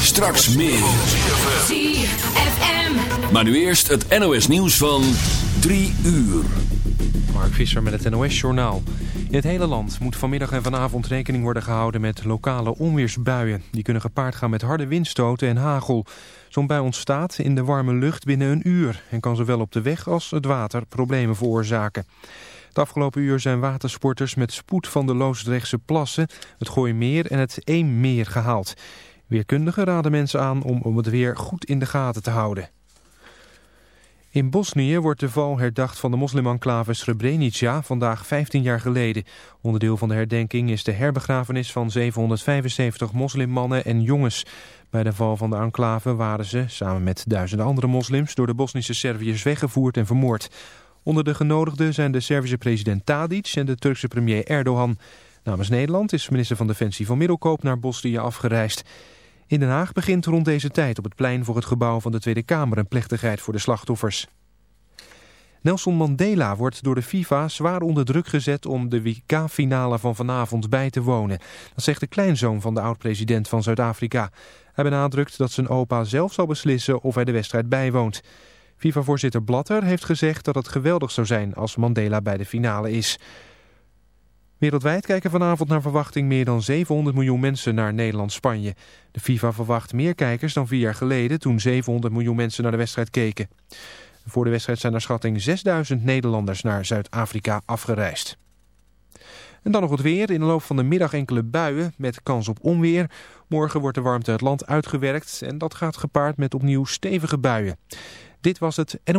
Straks meer. Maar nu eerst het NOS nieuws van 3 uur. Mark Visser met het NOS Journaal. In het hele land moet vanmiddag en vanavond rekening worden gehouden met lokale onweersbuien. Die kunnen gepaard gaan met harde windstoten en hagel. Zo'n bui ontstaat in de warme lucht binnen een uur... en kan zowel op de weg als het water problemen veroorzaken. Het afgelopen uur zijn watersporters met spoed van de Loosdrechtse plassen... het Gooimeer en het Eemmeer gehaald. Weerkundigen raden mensen aan om, om het weer goed in de gaten te houden. In Bosnië wordt de val herdacht van de moslimenclave Srebrenica vandaag 15 jaar geleden. Onderdeel van de herdenking is de herbegrafenis van 775 moslimmannen en jongens. Bij de val van de enclave waren ze, samen met duizenden andere moslims, door de Bosnische Serviërs weggevoerd en vermoord. Onder de genodigden zijn de Servische president Tadic en de Turkse premier Erdogan. Namens Nederland is minister van Defensie van Middelkoop naar Bosnië afgereisd. In Den Haag begint rond deze tijd op het plein voor het gebouw van de Tweede Kamer een plechtigheid voor de slachtoffers. Nelson Mandela wordt door de FIFA zwaar onder druk gezet om de WK-finale van vanavond bij te wonen. Dat zegt de kleinzoon van de oud-president van Zuid-Afrika. Hij benadrukt dat zijn opa zelf zal beslissen of hij de wedstrijd bijwoont. FIFA-voorzitter Blatter heeft gezegd dat het geweldig zou zijn als Mandela bij de finale is. Wereldwijd kijken vanavond naar verwachting meer dan 700 miljoen mensen naar Nederland-Spanje. De FIFA verwacht meer kijkers dan vier jaar geleden toen 700 miljoen mensen naar de wedstrijd keken. Voor de wedstrijd zijn naar schatting 6000 Nederlanders naar Zuid-Afrika afgereisd. En dan nog het weer. In de loop van de middag enkele buien met kans op onweer. Morgen wordt de warmte het land uitgewerkt en dat gaat gepaard met opnieuw stevige buien. Dit was het en...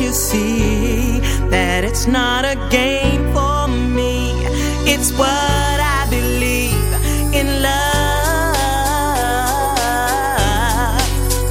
You see that it's not a game for me? It's what I believe in love.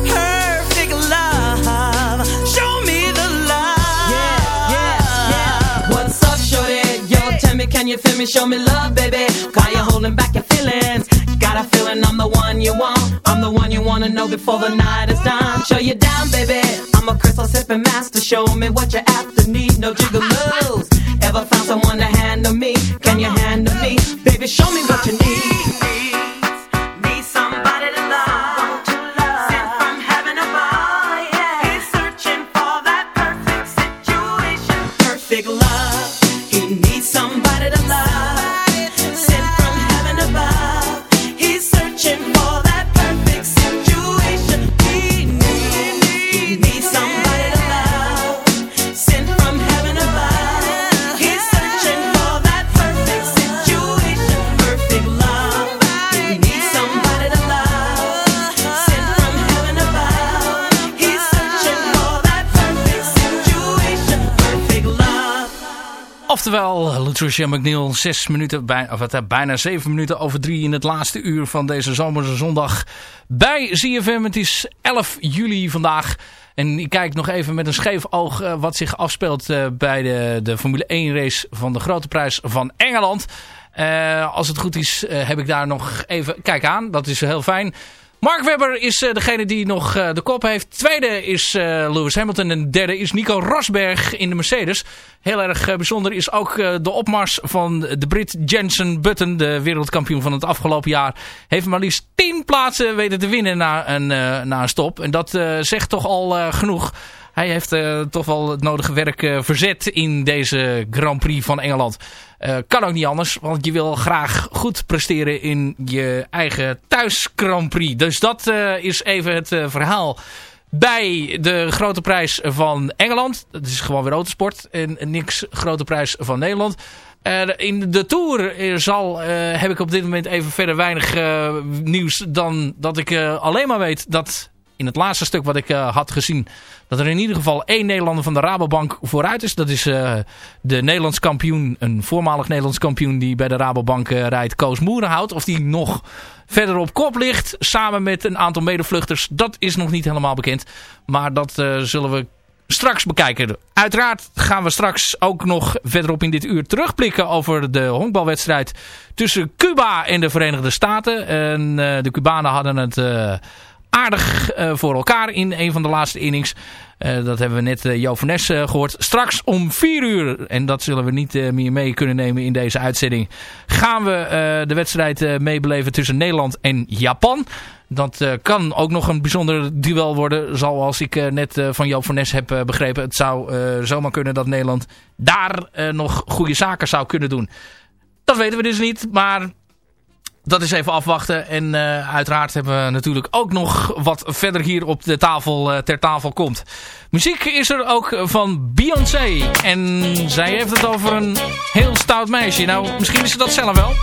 Perfect love. Show me the love. Yeah, yeah, yeah. What's up, shorty? Yo, tell me, can you feel me? Show me love, baby. Why you holding back your feelings? Got a feeling I'm the one you want. I'm the one you wanna know before the night is done. Show you down, baby. A crystal sipping master. Show me what you after need. No jiggaloos. Ever found someone to handle me? Lutricia McNeil, zes minuten, bij, of, het, bijna zeven minuten over drie in het laatste uur van deze zomerse zondag bij ZFM. Het is 11 juli vandaag. En ik kijk nog even met een scheef oog eh, wat zich afspeelt eh, bij de, de Formule 1 race van de Grote Prijs van Engeland. Eh, als het goed is eh, heb ik daar nog even... Kijk aan, dat is heel fijn. Mark Webber is eh, degene die nog eh, de kop heeft. Tweede is eh, Lewis Hamilton. En derde is Nico Rosberg in de Mercedes. Heel erg bijzonder is ook de opmars van de Brit Jensen Button. De wereldkampioen van het afgelopen jaar. Heeft maar liefst 10 plaatsen weten te winnen na een, na een stop. En dat zegt toch al genoeg. Hij heeft eh, toch wel het nodige werk eh, verzet in deze Grand Prix van Engeland. Eh, kan ook niet anders, want je wil graag goed presteren in je eigen thuis Grand Prix. Dus dat is even het verhaal bij de grote prijs van Engeland. Dat is gewoon weer autosport en niks grote prijs van Nederland. In de Tour zal, heb ik op dit moment even verder weinig nieuws dan dat ik alleen maar weet dat in het laatste stuk wat ik eh, had gezien... dat er in ieder geval één Nederlander van de Rabobank vooruit is. Dat is eh, de Nederlands kampioen, een voormalig Nederlands kampioen... die bij de Rabobank eh, rijdt, Koos Moerenhout. Of die nog verder op kop ligt, samen met een aantal medevluchters... dat is nog niet helemaal bekend. Maar dat zullen we straks bekijken. Uiteraard gaan we straks ook nog verderop in dit uur terugblikken over de honkbalwedstrijd tussen Cuba en de Verenigde Staten. En de Cubanen hadden het aardig eh, voor elkaar in een van de laatste innings. Eh, dat hebben we net uh, Jo eh, gehoord. Straks om 4 uur, en dat zullen we niet meer mee kunnen nemen in deze uitzending, gaan we de wedstrijd meebeleven tussen Nederland en Japan. Dat kan ook nog een bijzonder duel worden, zoals ik net van Joop van Nes heb begrepen. Het zou zomaar kunnen dat Nederland daar nog goede zaken zou kunnen doen. Dat weten we dus niet, maar dat is even afwachten. En eh, uiteraard hebben we natuurlijk ook nog wat verder hier op de tafel eh, ter tafel komt. Muziek is er ook van Beyoncé. En zij heeft het over een heel stout meisje. Nou, misschien is ze dat zelf wel.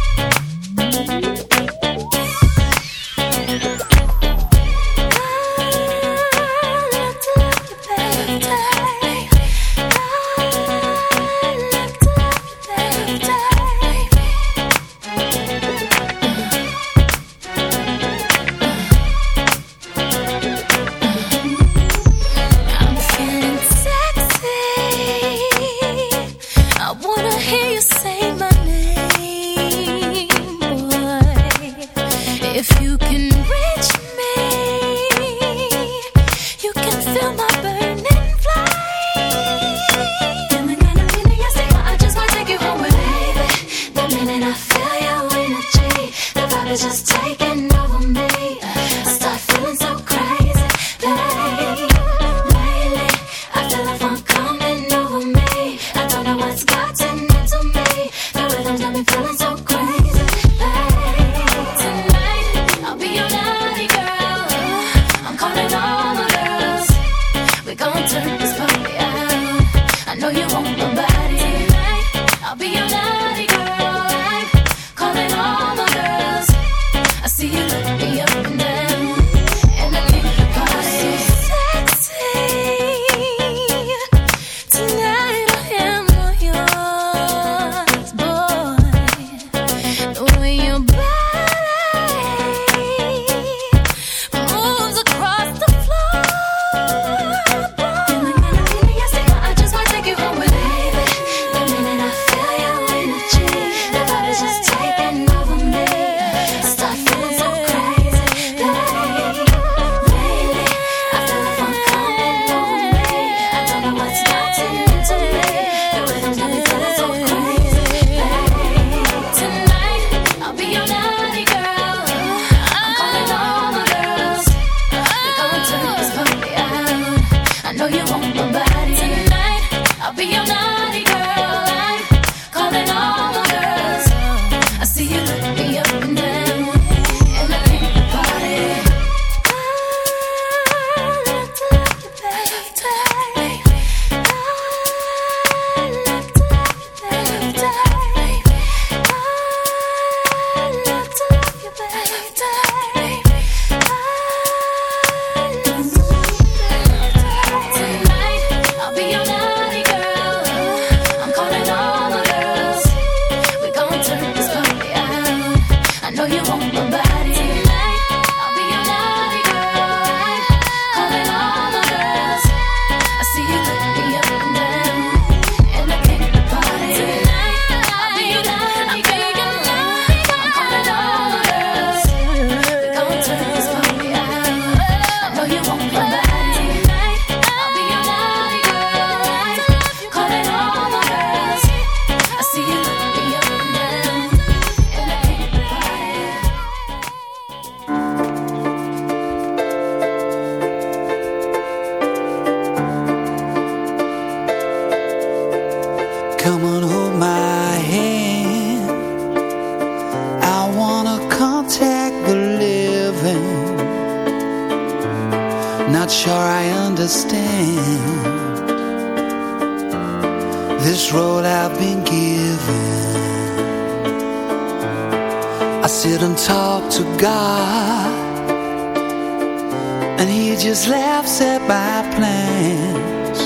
plans.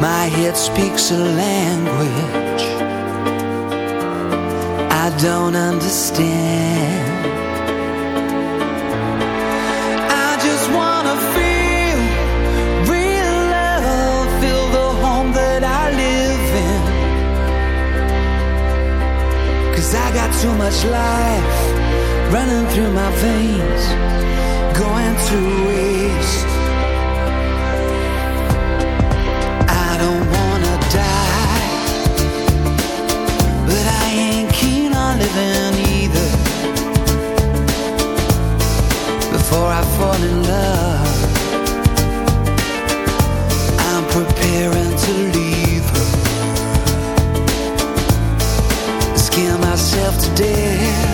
My head speaks a language I don't understand. I just wanna feel. Cause I got too much life running through my veins going to waste. I don't wanna die, but I ain't keen on living either. Before I fall in love, I'm preparing to leave her. Scare myself to death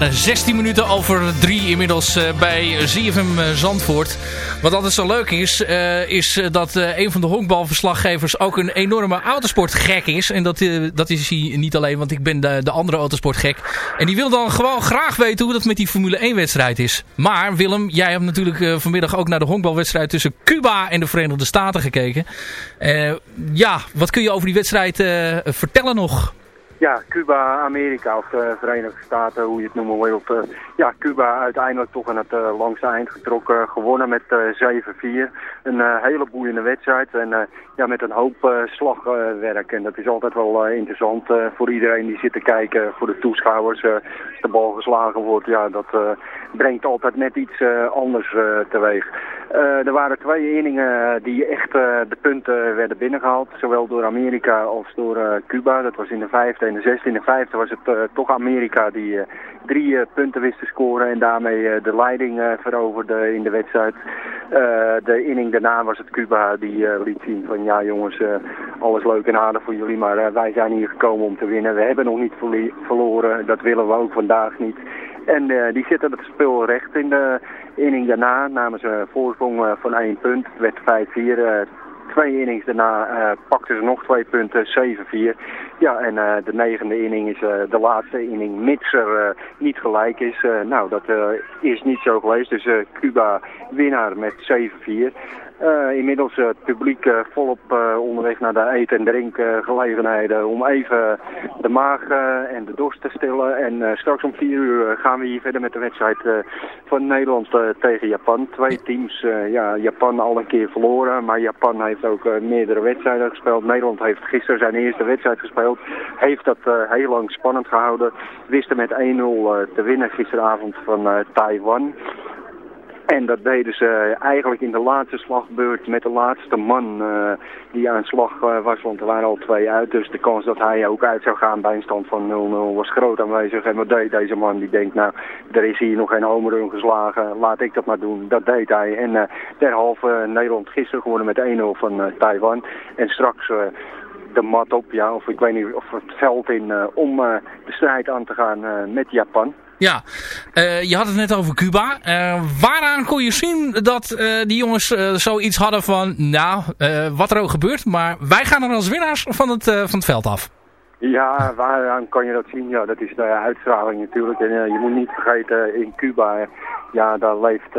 16 minuten over 3 inmiddels eh, bij ZFM eh, Zandvoort. Wat altijd zo leuk is, eh, is eh, dat eh, een van de honkbalverslaggevers ook een enorme autosportgek is. En dat, eh, dat is hij niet alleen, want ik ben de, de andere autosportgek. En die wil dan gewoon graag weten hoe dat met die Formule 1 wedstrijd is. Maar Willem, jij hebt natuurlijk eh, vanmiddag ook naar de honkbalwedstrijd tussen Cuba en de Verenigde Staten gekeken. Eh, ja, wat kun je over die wedstrijd eh, vertellen nog? Ja, Cuba, Amerika of de Verenigde Staten, hoe je het noemen wilt. eh, ja, Cuba uiteindelijk toch aan het eh, langste eind getrokken. Gewonnen met eh 7-4. Een eh, hele boeiende wedstrijd en eh, ja, met een hoop eh, slagwerk. en dat is altijd wel eh, interessant eh, voor iedereen die zit te kijken, voor de toeschouwers. eh, als de bal geslagen wordt, ja, dat eh, brengt altijd net iets eh, anders eh, teweeg. Eh, er waren twee inningen die echt eh, de punten werden binnengehaald. Zowel door Amerika als door eh, Cuba. Dat was in de vijfde In de vijfde was het eh, toch Amerika die eh, drie eh, punten wist te scoren. En daarmee de leiding veroverde in de wedstrijd. De inning daarna was het Cuba die liet zien van ja jongens, alles leuk en aardig voor jullie. Maar wij zijn hier gekomen om te winnen. We hebben nog niet verloren. Dat willen we ook vandaag niet. En die zitten het spel recht in de inning daarna. Namen ze voorsprong van één punt. Het werd 5-4. eh, twee innings daarna eh, pakten ze nog twee punten, 7-4. Ja, en eh, de negende inning is eh, de laatste inning, mits er niet gelijk is. Nou, dat is niet zo geweest. Dus Cuba winnaar met 7-4. Eh, inmiddels eh, het publiek eh, volop onderweg naar de eet- en drinkgelegenheden om even de maag en de dorst te stillen. En straks om vier uur gaan we hier verder met de wedstrijd van Nederland tegen Japan. Twee teams, ja, Japan al een keer verloren, maar Japan heeft ook meerdere wedstrijden gespeeld. Nederland heeft gisteren zijn eerste wedstrijd gespeeld, heeft dat heel lang spannend gehouden. Wisten met 1-0 eh, te winnen gisteravond van Taiwan. En dat deden ze eigenlijk in de laatste slagbeurt met de laatste man eh, die aan slag eh, was. Want er waren al twee uit. Dus de kans dat hij ook uit zou gaan bij een stand van 0-0 was groot aanwezig. En wat deed deze man? Die denkt, nou, er is hier nog geen homerun geslagen. Laat ik dat maar doen. Dat deed hij. En eh derhalve eh, Nederland gisteren geworden met 1-0 van eh, Taiwan. En straks... eh, de mat op, ja, of ik weet niet, of het veld in, eh, om eh, de strijd aan te gaan eh, met Japan. Ja, eh, je had het net over Cuba. Eh, waaraan kon je zien dat eh, die jongens zoiets hadden van... Nou, wat er ook gebeurt, maar wij gaan er als winnaars van het, van het veld af. Ja, waaraan kan je dat zien? Ja, dat is de uitstraling natuurlijk. En je moet niet vergeten, in Cuba, ja, daar leeft,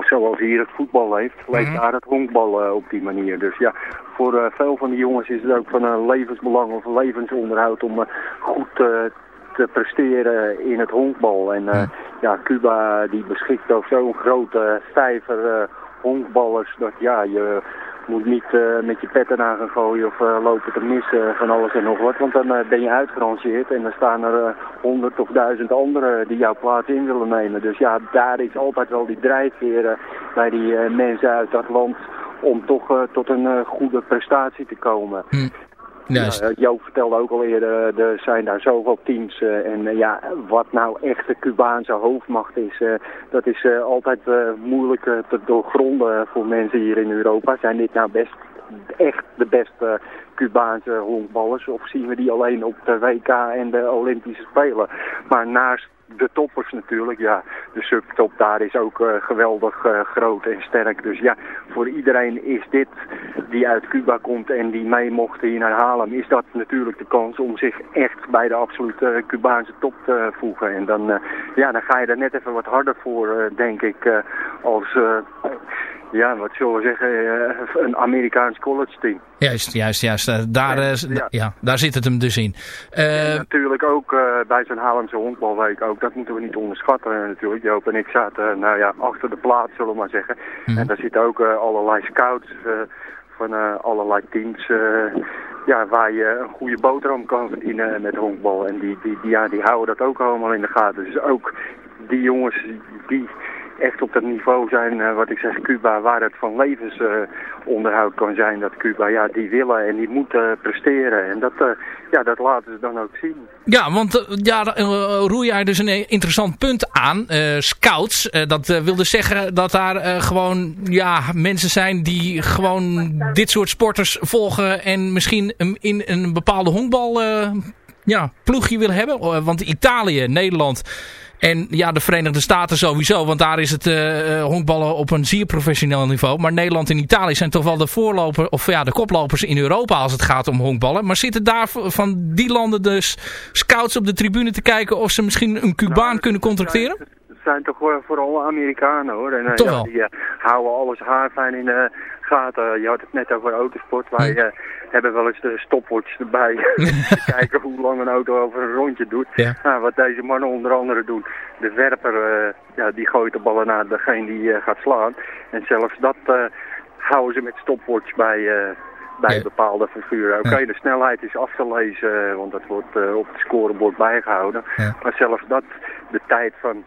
zoals hier het voetbal leeft, leeft daar het honkbal op die manier. Dus ja, voor veel van die jongens is het ook van een levensbelang of levensonderhoud om goed te presteren in het honkbal. En eh, ja, Cuba die beschikt over zo'n grote vijver eh, honkballers dat ja, je moet niet eh, met je pet eraan gaan gooien of lopen te missen van alles en nog wat. Want dan ben je uitgerangeerd en dan staan er honderd of duizend anderen die jouw plaats in willen nemen. Dus ja, daar is altijd wel die drijfveer bij die mensen uit dat land om toch tot een goede prestatie te komen. Juist. Ja, eh, Joop vertelde ook al eerder, eh, er zijn daar zoveel teams. eh, en ja, wat nou echt de Cubaanse hoofdmacht is, dat is altijd moeilijk te doorgronden voor mensen hier in Europa. Zijn dit nou best echt de beste Cubaanse honkballers? Of zien we die alleen op de WK en de Olympische Spelen? Maar naast de toppers natuurlijk, ja, de subtop daar is ook eh, geweldig eh, groot en sterk. Dus ja, voor iedereen is dit die uit Cuba komt en die mee mocht hier naar Haarlem, is dat natuurlijk de kans om zich echt bij de absolute Cubaanse top te voegen. En dan, eh, ja, dan ga je er net even wat harder voor, eh, denk ik, eh, als, eh, ja, wat zullen we zeggen, eh, een Amerikaans college team. Juist, juist, juist. Eh, daar, eh, Ja. ja, daar zit het hem dus in. En natuurlijk ook bij zo'n Haarlemse honkbalweek ook. Dat moeten we niet onderschatten natuurlijk. Joop en ik zaten, nou ja, achter de plaat zullen we maar zeggen. En daar zitten ook allerlei scouts van allerlei teams. ja, waar je een goede boterham kan verdienen met honkbal. En die, die, die, ja, die houden dat ook allemaal in de gaten. Dus ook die jongens die echt op dat niveau zijn, eh, wat ik zeg, Cuba, waar het van levensonderhoud kan zijn, dat Cuba, ja, die willen en die moeten presteren. En dat, eh, ja, dat laten ze dan ook zien. Ja, want eh, ja, roer jij dus een interessant punt aan. Scouts, dat wil dus zeggen dat daar gewoon ja, mensen zijn die gewoon dit soort sporters volgen en misschien in een bepaalde honkbal ja, ploegje wil hebben? Want Italië, Nederland en ja, de Verenigde Staten sowieso. Want daar is het eh, eh, honkballen op een zeer professioneel niveau. Maar Nederland en Italië zijn toch wel de voorloper, of ja, de koplopers in Europa als het gaat om honkballen. Maar zitten daar van die landen dus scouts op de tribune te kijken of ze misschien een Cubaan kunnen contracteren? Het zijn toch vooral Amerikanen hoor. En, eh, Toch ja, wel? Die houden alles haarfijn in de gaten. Je had het net over autosport. Wij Hm. Hebben wel eens de stopwatch erbij. kijken hoe lang een auto over een rondje doet. Ja. Nou, wat deze mannen onder andere doen. De werper eh, ja, die gooit de ballen naar degene die eh, gaat slaan. En zelfs dat eh, houden ze met stopwatch bij... bij Ja. bepaalde figuren. Oké, Ja. de snelheid is af te lezen, want dat wordt op het scorebord bijgehouden. Maar zelfs dat, de tijd van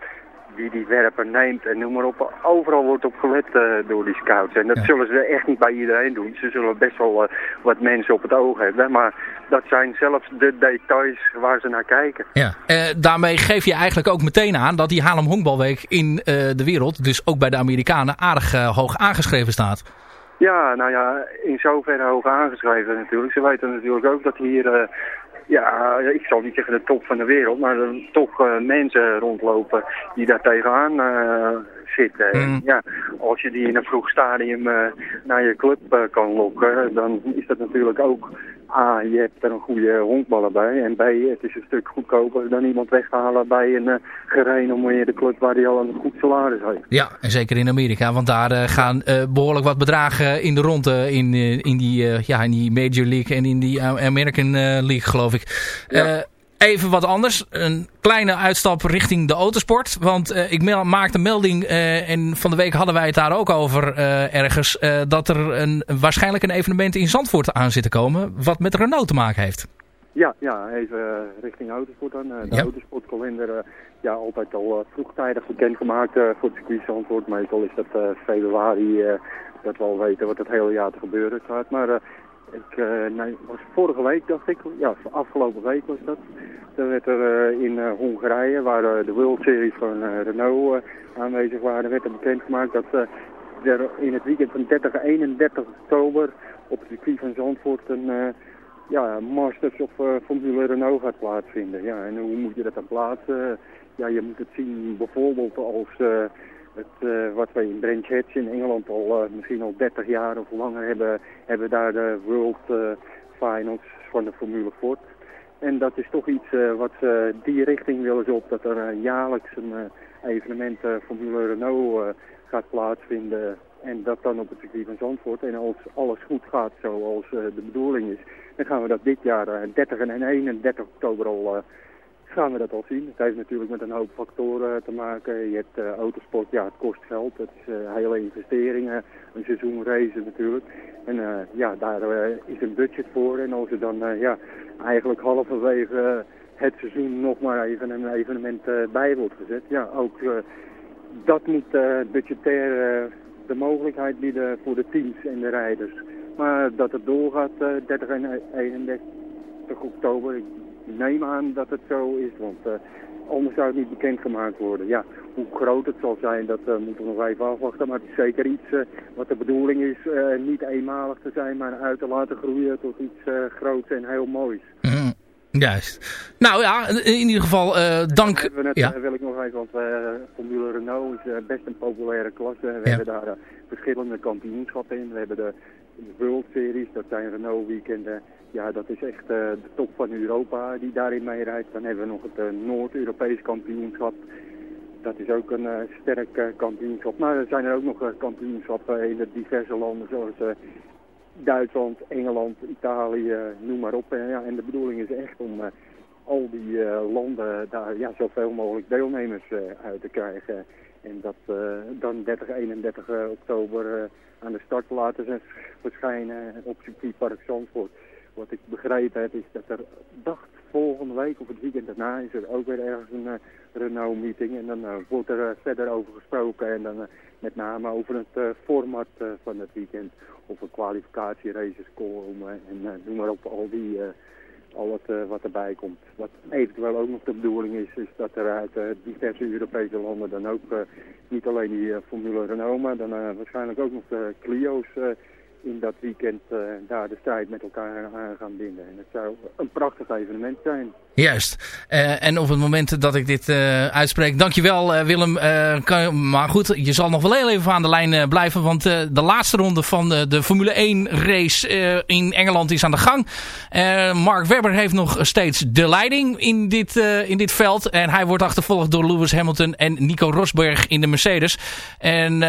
die die werper neemt en noem maar op, overal wordt op gelet eh, door die scouts. En dat Ja. zullen ze echt niet bij iedereen doen. Ze zullen best wel eh, wat mensen op het oog hebben, maar dat zijn zelfs de details waar ze naar kijken. Ja. Eh, daarmee geef je eigenlijk ook meteen aan dat die Haarlem Honkbalweek in de wereld, dus ook bij de Amerikanen, aardig hoog aangeschreven staat. Ja, nou ja, in zoverre hoog aangeschreven natuurlijk. Ze weten natuurlijk ook dat hier, ja, ik zal niet zeggen de top van de wereld, maar er toch eh, mensen rondlopen die daar tegenaan eh, zitten. Mm. Ja, als je die in een vroeg stadium eh, naar je club kan lokken, dan is dat natuurlijk ook A, je hebt er een goede honkballer bij. En B, het is een stuk goedkoper dan iemand weghalen bij een uh, gerenommeerde club waar hij al een goed salaris heeft. Ja, en zeker in Amerika, want daar eh, gaan eh, behoorlijk wat bedragen in de ronde in, eh, in, die, eh, ja, in die Major League en in die eh, American eh, League, geloof ik. Eh, even wat anders, een kleine uitstap richting de autosport. Want eh, ik maakte een melding eh, en van de week hadden wij het daar ook over eh, ergens. dat er een, waarschijnlijk een evenement in Zandvoort aan zit te komen, wat met Renault te maken heeft. Ja, ja, even richting autosport dan. De Ja. autosportkalender, ja, altijd al vroegtijdig bekendgemaakt voor het circuit Zandvoort. Meestal is dat februari, dat we al weten wat het hele jaar te gebeuren gaat. Maar ik, eh, was vorige week dacht ik, ja, afgelopen week was dat. Dan werd er eh, in eh, Hongarije, waar de World Series van Renault aanwezig waren, werd er bekendgemaakt dat er in het weekend van 30 en 31 oktober op het circuit van Zandvoort een... ja, Masters of eh, Formule Renault gaat plaatsvinden. Ja, en hoe moet je dat dan plaatsen? Ja, je moet het zien bijvoorbeeld als eh, wat wij in Branch Hatch in Engeland al eh, misschien al 30 jaar of langer hebben, hebben daar de World eh, Finals van de Formule Ford. En dat is toch iets wat ze die richting willen op, dat er jaarlijks een evenement Formule Renault gaat plaatsvinden. En dat dan op het circuit van Zandvoort. En als alles goed gaat zoals de bedoeling is, dan gaan we dat dit jaar eh, 30 en 31 oktober al gaan we dat al zien. Het heeft natuurlijk met een hoop factoren te maken. Je hebt eh, autosport, ja het kost geld. Het is eh, hele investeringen, een seizoen racen natuurlijk. En eh, ja, daar is een budget voor. En als er dan ja, eigenlijk halverwege het seizoen nog maar even een evenement bij wordt gezet. Ja, ook dat moet budgetair de mogelijkheid bieden voor de teams en de rijders. Maar dat het doorgaat eh 30 en 31 oktober, ik neem aan dat het zo is, want eh, anders zou het niet bekendgemaakt worden. Ja, hoe groot het zal zijn, dat eh, moeten we nog even afwachten. Maar het is zeker iets eh, wat de bedoeling is, niet eenmalig te zijn, maar uit te laten groeien tot iets groots en heel moois. Mhm. Juist. Nou ja, in ieder geval dank. We het, Ja. wil ik nog even, want Formule Renault is best een populaire klasse. We Ja. hebben daar verschillende kampioenschappen in. We hebben de World Series, dat zijn Renault weekenden. Ja, dat is echt eh, de top van Europa die daarin meerijdt. Dan hebben we nog het eh, Noord-Europees kampioenschap. Dat is ook een eh, sterk kampioenschap. Maar er zijn er ook nog kampioenschappen in de diverse landen zoals Duitsland, Engeland, Italië, noem maar op. En, ja, en de bedoeling is echt om al die landen daar ja, zoveel mogelijk deelnemers uit te krijgen. En dat dan 30, 31 eh, oktober aan de start te laten zijn verschijnen op circuitpark Zandvoort. Wat ik begrepen heb is dat er, dacht volgende week of het weekend daarna is er ook weer ergens een eh, Renault meeting. En dan eh, wordt er eh, verder over gesproken en dan met name over het format van het weekend. Of er kwalificatieraces komen en noem maar op al die... al het eh, wat erbij komt. Wat eventueel ook nog de bedoeling is, is dat er uit eh, diverse Europese landen dan ook eh, niet alleen die Formule Renault, maar dan waarschijnlijk ook nog de Clio's in dat weekend daar de strijd met elkaar aan gaan binden. En dat zou een prachtig evenement zijn. Juist. Eh, en op het moment dat ik dit uh, uitspreek, dankjewel uh, Willem. Kan, maar goed, je zal nog wel heel even aan de lijn blijven. Want de laatste ronde van de Formule 1 race in Engeland is aan de gang. Mark Webber heeft nog steeds de leiding in dit, in dit veld. En hij wordt achtervolgd door Lewis Hamilton en Nico Rosberg in de Mercedes. En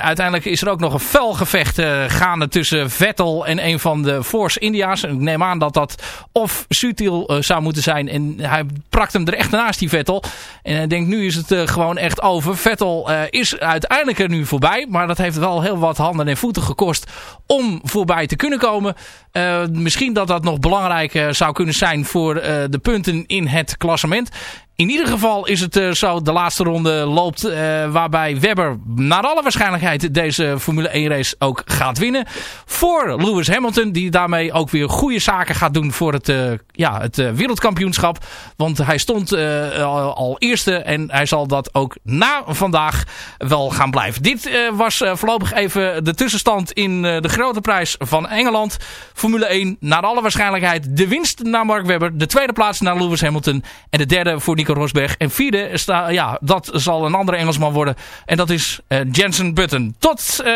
uiteindelijk is er ook nog een fel gevecht gaande tussen Vettel en een van de Force India's. Ik neem aan dat dat of Sutil zou moeten zijn en hij prakt hem er echt naast, die Vettel. En hij denkt, nu is het uh, gewoon echt over. Vettel uh, is uiteindelijk er nu voorbij. Maar dat heeft wel heel wat handen en voeten gekost om voorbij te kunnen komen. Uh, misschien dat dat nog belangrijk zou kunnen zijn voor de punten in het klassement. In ieder geval is het uh, zo, de laatste ronde loopt uh, waarbij Webber naar alle waarschijnlijkheid deze Formule 1 race ook gaat winnen. Voor Lewis Hamilton, die daarmee ook weer goede zaken gaat doen voor het, uh, ja, het wereldkampioenschap. Want hij stond al, al, eerste en hij zal dat ook na vandaag wel gaan blijven. Dit was voorlopig even de tussenstand in de grote prijs van Engeland. Formule 1, naar alle waarschijnlijkheid de winst naar Mark Webber. De tweede plaats naar Lewis Hamilton. En de derde voor Nico Rosberg. En vierde, sta, ja, dat zal een andere Engelsman worden. En dat is uh, Jensen Button. Tot uh,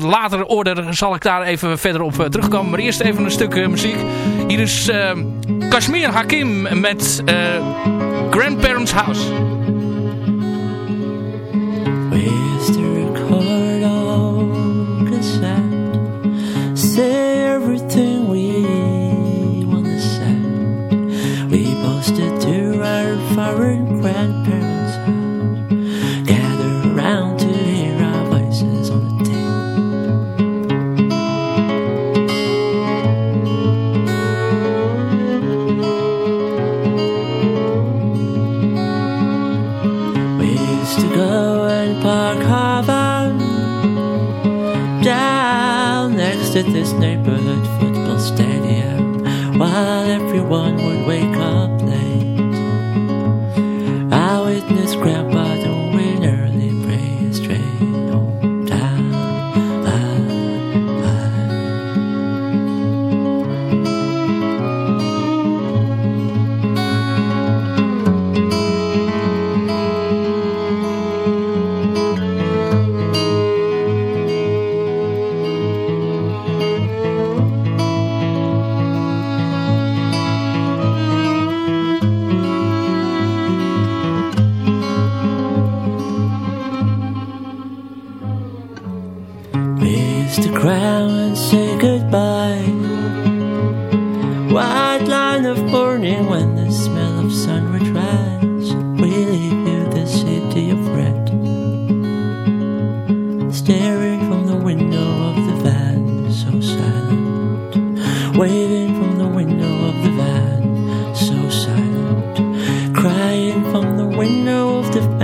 later order zal ik daar even verder op uh, terugkomen. Maar eerst even een stuk muziek. Hier is Kashmir Hakim met Grandparents House. Of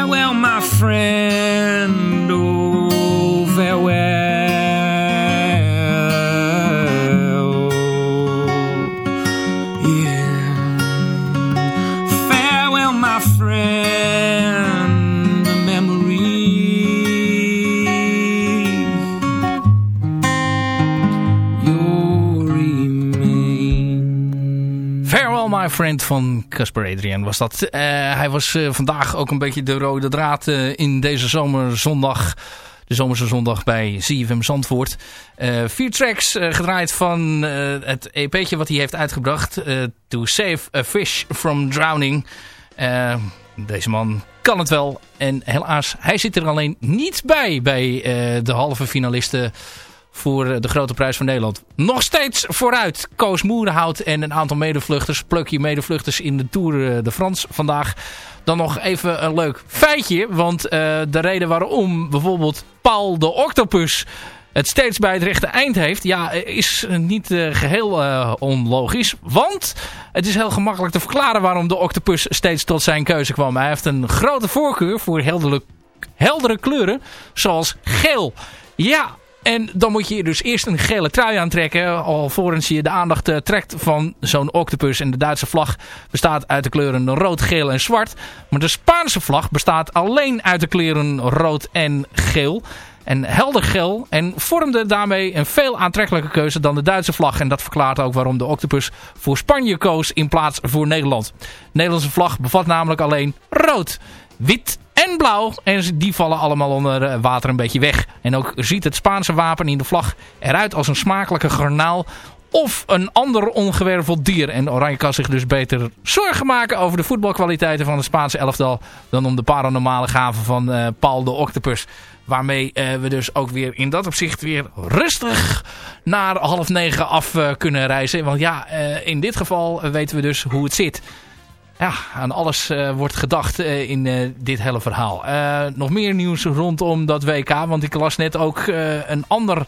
Farewell, my friend. Oh, farewell. Friend van Casper Adrian was dat. Eh, hij was eh, vandaag ook een beetje de rode draad eh, in deze zomerzondag. De zomerse zondag bij CFM Zandvoort. Vier tracks gedraaid van het EP'tje wat hij heeft uitgebracht. to Save a Fish from Drowning. Deze man kan het wel. En helaas, hij zit er alleen niet bij bij de halve finalisten voor eh, de grote prijs van Nederland. Nog steeds vooruit. Koos Moerenhout en een aantal medevluchters. Plukje medevluchters in de Tour eh, de France vandaag. Dan nog even een leuk feitje. Want eh, de reden waarom bijvoorbeeld Paul de Octopus het steeds bij het rechte eind heeft... ja, is niet eh, geheel eh, onlogisch. Want het is heel gemakkelijk te verklaren waarom de Octopus steeds tot zijn keuze kwam. Hij heeft een grote voorkeur voor heldere, heldere kleuren, zoals geel. Ja, en dan moet je dus eerst een gele trui aantrekken. Alvorens je de aandacht eh, trekt van zo'n octopus. En de Duitse vlag bestaat uit de kleuren rood, geel en zwart. Maar de Spaanse vlag bestaat alleen uit de kleuren rood en geel. En helder geel. En vormde daarmee een veel aantrekkelijke keuze dan de Duitse vlag. En dat verklaart ook waarom de octopus voor Spanje koos in plaats voor Nederland. De Nederlandse vlag bevat namelijk alleen rood, wit en blauw. En die vallen allemaal onder eh, water een beetje weg. En ook ziet het Spaanse wapen in de vlag eruit als een smakelijke garnaal of een ander ongewerveld dier. En Oranje kan zich dus beter zorgen maken over de voetbalkwaliteiten van het Spaanse elftal... dan om de paranormale gaven van eh, Paul de Octopus. Waarmee eh, we dus ook weer in dat opzicht weer rustig naar half negen af kunnen reizen. Want ja, in dit geval weten we dus hoe het zit. Ja, aan alles eh, wordt gedacht eh, in eh, dit hele verhaal. Nog meer nieuws rondom dat WK. Want ik las net ook een ander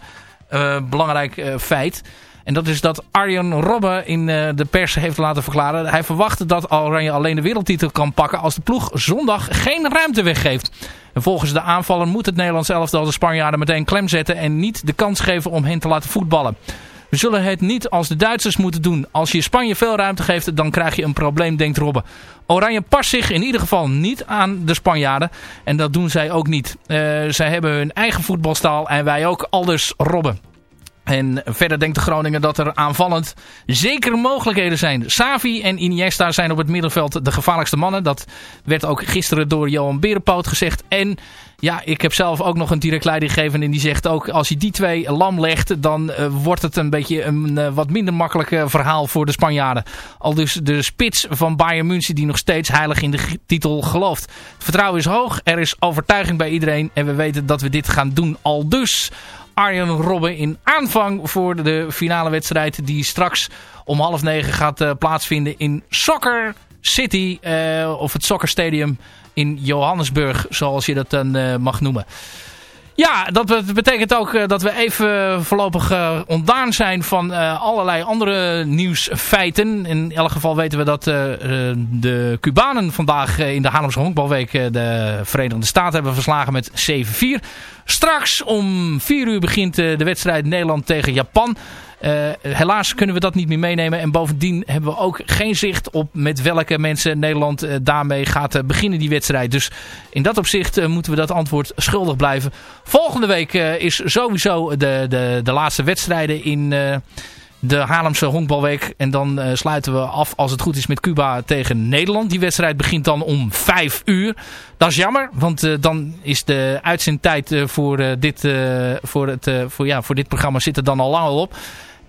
belangrijk feit. En dat is dat Arjen Robben in de pers heeft laten verklaren. Hij verwacht dat Oranje alleen de wereldtitel kan pakken als de ploeg zondag geen ruimte weggeeft. En volgens de aanvaller moet het Nederlands elftal de Spanjaarden meteen klem zetten en niet de kans geven om hen te laten voetballen. We zullen het niet als de Duitsers moeten doen. Als je Spanje veel ruimte geeft, dan krijg je een probleem, denkt Robben. Oranje past zich in ieder geval niet aan de Spanjaarden. En dat doen zij ook niet. Eh, zij hebben hun eigen voetbalstaal en wij ook, aldus Robben. En verder denkt de Groningen dat er aanvallend zeker mogelijkheden zijn. Savi en Iniesta zijn op het middenveld de gevaarlijkste mannen. Dat werd ook gisteren door Johan Berenpoot gezegd. En ja, ik heb zelf ook nog een direct leiding gegeven. En die zegt ook, als je die twee lam legt... dan eh, wordt het een beetje een eh, wat minder makkelijk eh, verhaal voor de Spanjaarden. Al dus de spits van Bayern München die nog steeds heilig in de titel gelooft. Het vertrouwen is hoog, er is overtuiging bij iedereen. En we weten dat we dit gaan doen. Al dus Arjen Robben in aanvang voor de finale wedstrijd... die straks om half negen gaat plaatsvinden in Soccer City... of het Soccer Stadium in Johannesburg, zoals je dat dan eh, mag noemen. Ja, dat bet- betekent ook eh, dat we even voorlopig eh, ontdaan zijn van allerlei andere nieuwsfeiten. In elk geval weten we dat de Cubanen vandaag in de Haarlemse Honkbalweek de Verenigde Staten hebben verslagen met 7-4. Straks om 4 uur begint de wedstrijd Nederland tegen Japan. Eh, helaas kunnen we dat niet meer meenemen. En bovendien hebben we ook geen zicht op met welke mensen Nederland eh, daarmee gaat eh, beginnen die wedstrijd. Dus in dat opzicht moeten we dat antwoord schuldig blijven. Volgende week is sowieso de, de, de laatste wedstrijden in de Haarlemse honkbalweek. En dan sluiten we af als het goed is met Cuba tegen Nederland. Die wedstrijd begint dan om 5 uur. Dat is jammer, want dan is de uitzendtijd voor, dit, voor, het, voor, ja, voor dit programma zit er dan al lang al op.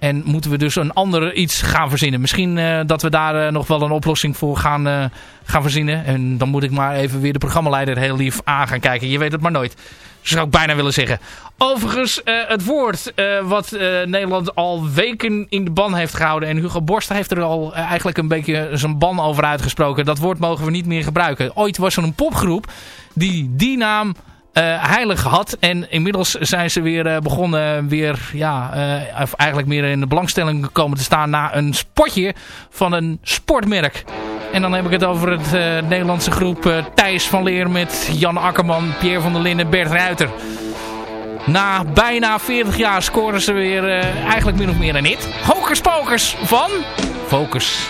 En moeten we dus een ander iets gaan verzinnen. Misschien eh, dat we daar eh, nog wel een oplossing voor gaan, eh, gaan verzinnen. En dan moet ik maar even weer de programmaleider heel lief aan gaan kijken. Je weet het maar nooit. Zou ik bijna willen zeggen. Overigens, het woord wat Nederland al weken in de ban heeft gehouden. En Hugo Borst heeft er al eigenlijk een beetje zijn ban over uitgesproken. Dat woord mogen we niet meer gebruiken. Ooit was er een popgroep die die naam heilig had. En inmiddels zijn ze weer eh, begonnen weer, ja, eh, of eigenlijk meer in de belangstelling komen te staan na een spotje van een sportmerk. En dan heb ik het over het eh, Nederlandse groep eh, Thijs van Leer met Jan Akkerman, Pierre van der Linden, Bert Ruiter. Na bijna 40 jaar scoren ze weer eh, eigenlijk min of meer een hit. Hokers Pokers van Focus.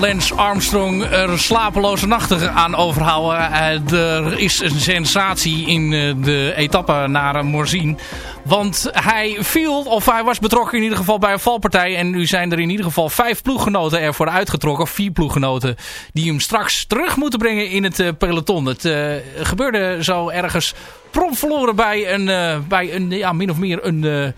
Lance Armstrong er slapeloze nachten aan overhouden? Eh, er is een sensatie in eh, de etappe naar Morzine. Want hij viel, of hij was betrokken in ieder geval bij een valpartij. En nu zijn er in ieder geval vijf ploeggenoten ervoor uitgetrokken. Vier ploeggenoten die hem straks terug moeten brengen in het eh, peloton. Het gebeurde zo ergens prompt verloren bij een, bij een ja, min of meer een...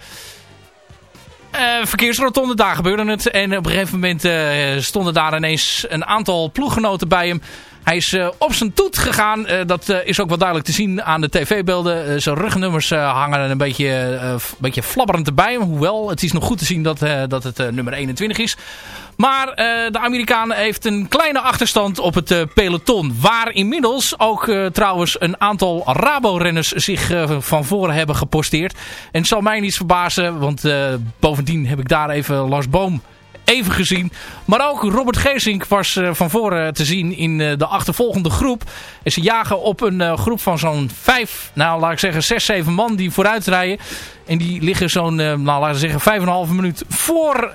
eh, verkeersrotonde, daar gebeurde het. En op een gegeven moment eh, stonden daar ineens een aantal ploeggenoten bij hem. Hij is eh, op zijn toet gegaan. Eh, dat eh, is ook wel duidelijk te zien aan de tv-beelden. Zijn rugnummers hangen een beetje, een beetje flabberend erbij. Hoewel, het is nog goed te zien dat, dat het nummer 21 is. Maar de Amerikaan heeft een kleine achterstand op het peloton. Waar inmiddels ook trouwens een aantal Rabo-renners zich van voren hebben geposteerd. En het zal mij niets verbazen, want bovendien heb ik daar even Lars Boom even gezien. Maar ook Robert Geesink was eh, van voren te zien in eh, de achtervolgende groep. En ze jagen op een eh, groep van zo'n vijf, nou laat ik zeggen zes, zeven man die vooruit rijden. En die liggen zo'n, nou laten we zeggen, vijf en een minuut voor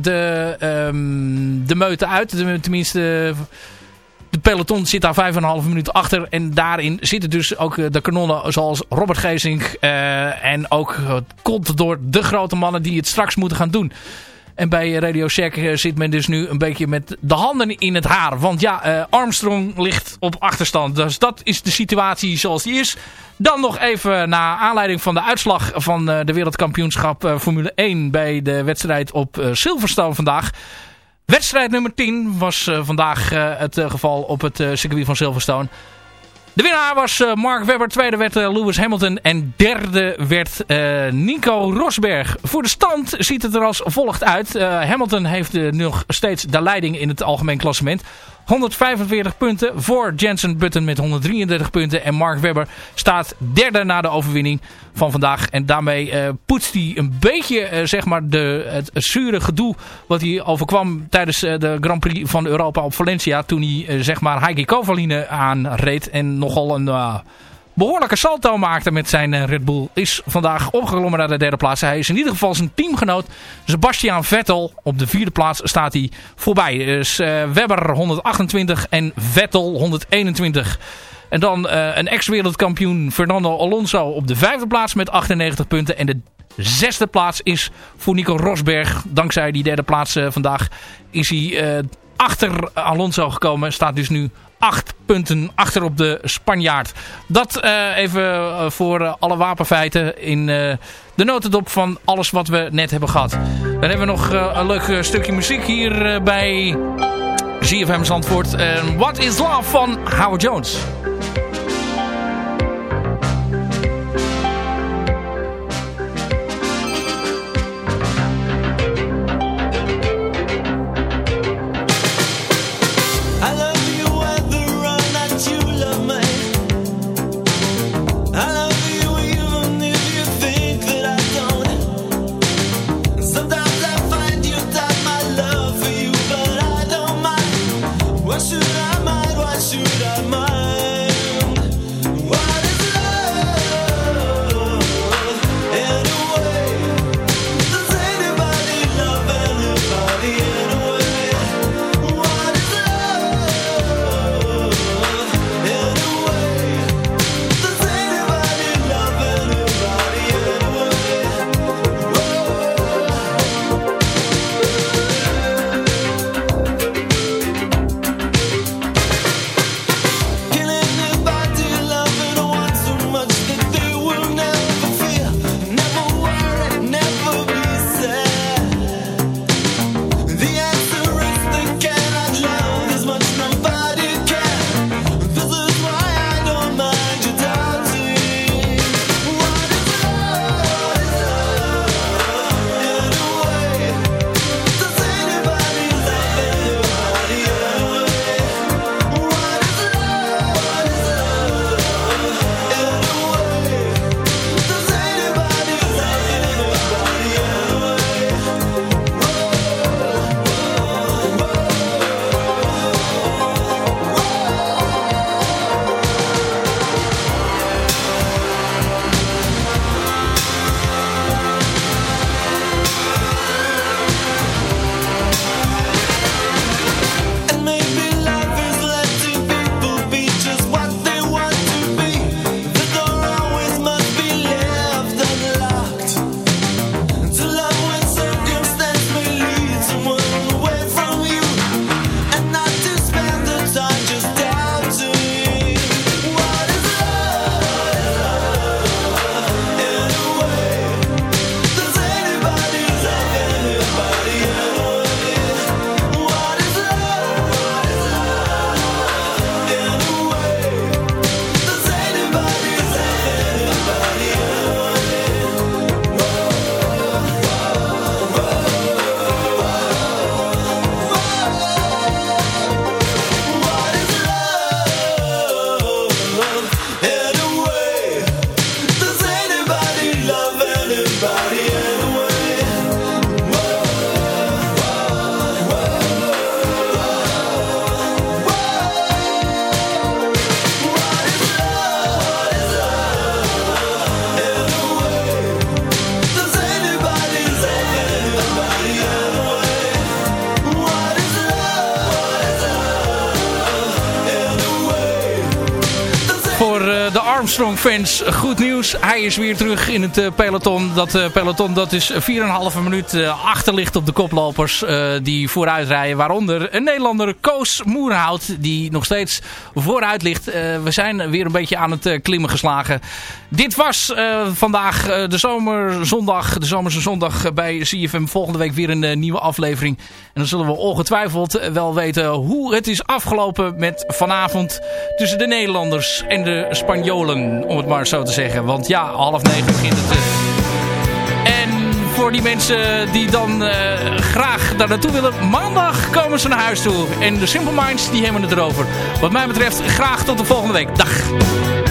de, ehm, de meute uit. Tenminste, de peloton zit daar vijf en een halve minuut achter. En daarin zitten dus ook de kanonnen zoals Robert Geesink. en ook eh, komt door de grote mannen die het straks moeten gaan doen. En bij Radio Shack eh, zit men dus nu een beetje met de handen in het haar. Want ja, eh, Armstrong ligt op achterstand. Dus dat is de situatie zoals die is. Dan nog even naar aanleiding van de uitslag van eh, de wereldkampioenschap Formule 1 bij de wedstrijd op Silverstone vandaag. Wedstrijd nummer 10 was vandaag het geval op het circuit van Silverstone. De winnaar was eh, Mark Webber, tweede werd eh, Lewis Hamilton en derde werd eh, Nico Rosberg. Voor de stand ziet het er als volgt uit. Hamilton heeft nog steeds de leiding in het algemeen klassement. 145 punten voor Jensen Button met 133 punten. En Mark Webber staat derde na de overwinning van vandaag. En daarmee eh, poetst hij een beetje eh, zeg maar de, het, zure gedoe wat hij overkwam tijdens eh, de Grand Prix van Europa op Valencia. Toen hij zeg maar Heikki Kovalainen aanreed en nogal een... eh, behoorlijke salto maakte met zijn eh, Red Bull. Is vandaag opgeklommen naar de derde plaats. Hij is in ieder geval zijn teamgenoot Sebastian Vettel. Op de vierde plaats staat hij voorbij. Dus eh, Webber 128 en Vettel 121. En dan eh, een ex-wereldkampioen Fernando Alonso op de vijfde plaats met 98 punten. En de zesde plaats is voor Nico Rosberg. Dankzij die derde plaats vandaag is hij achter Alonso gekomen. Staat dus nu acht punten achter op de Spanjaard. Dat eh, even eh, voor eh, alle wapenfeiten in de notendop van alles wat we net hebben gehad. Dan hebben we nog een leuk stukje muziek hier bij ZFM Zandvoort. What is Love van Howard Jones. Armstrong fans goed nieuws. Hij is weer terug in het eh, peloton. Dat eh, peloton dat is 4,5 minuut eh, achter ligt op de koplopers die vooruit rijden. Waaronder een Nederlander Koos Moerhout die nog steeds vooruit ligt. We zijn weer een beetje aan het klimmen geslagen. Dit was eh, vandaag eh, de zomerzondag, de zomerse zondag bij CFM. Volgende week weer een eh, nieuwe aflevering. En dan zullen we ongetwijfeld wel weten hoe het is afgelopen met vanavond tussen de Nederlanders en de Spanjolen, om het maar zo te zeggen. Want ja, half negen begint het. En voor die mensen die dan graag daar naartoe willen, maandag komen ze naar huis toe. En de Simple Minds, die hebben het erover. Wat mij betreft, graag tot de volgende week. Dag!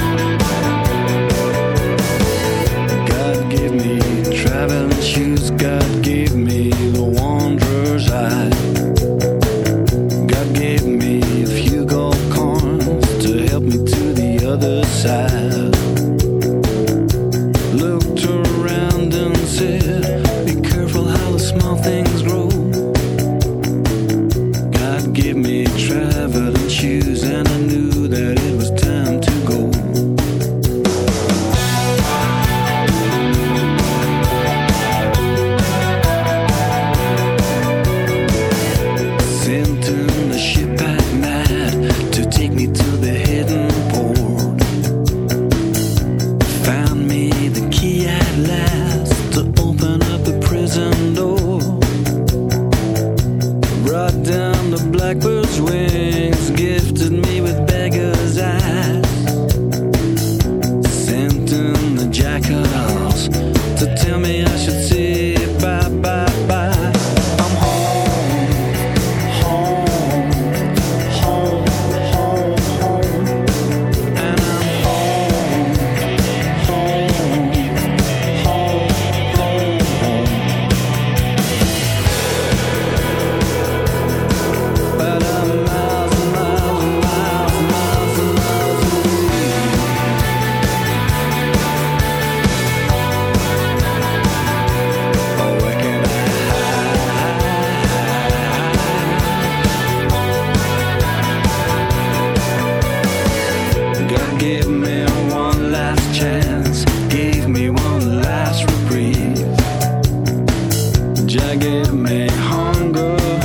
hunger.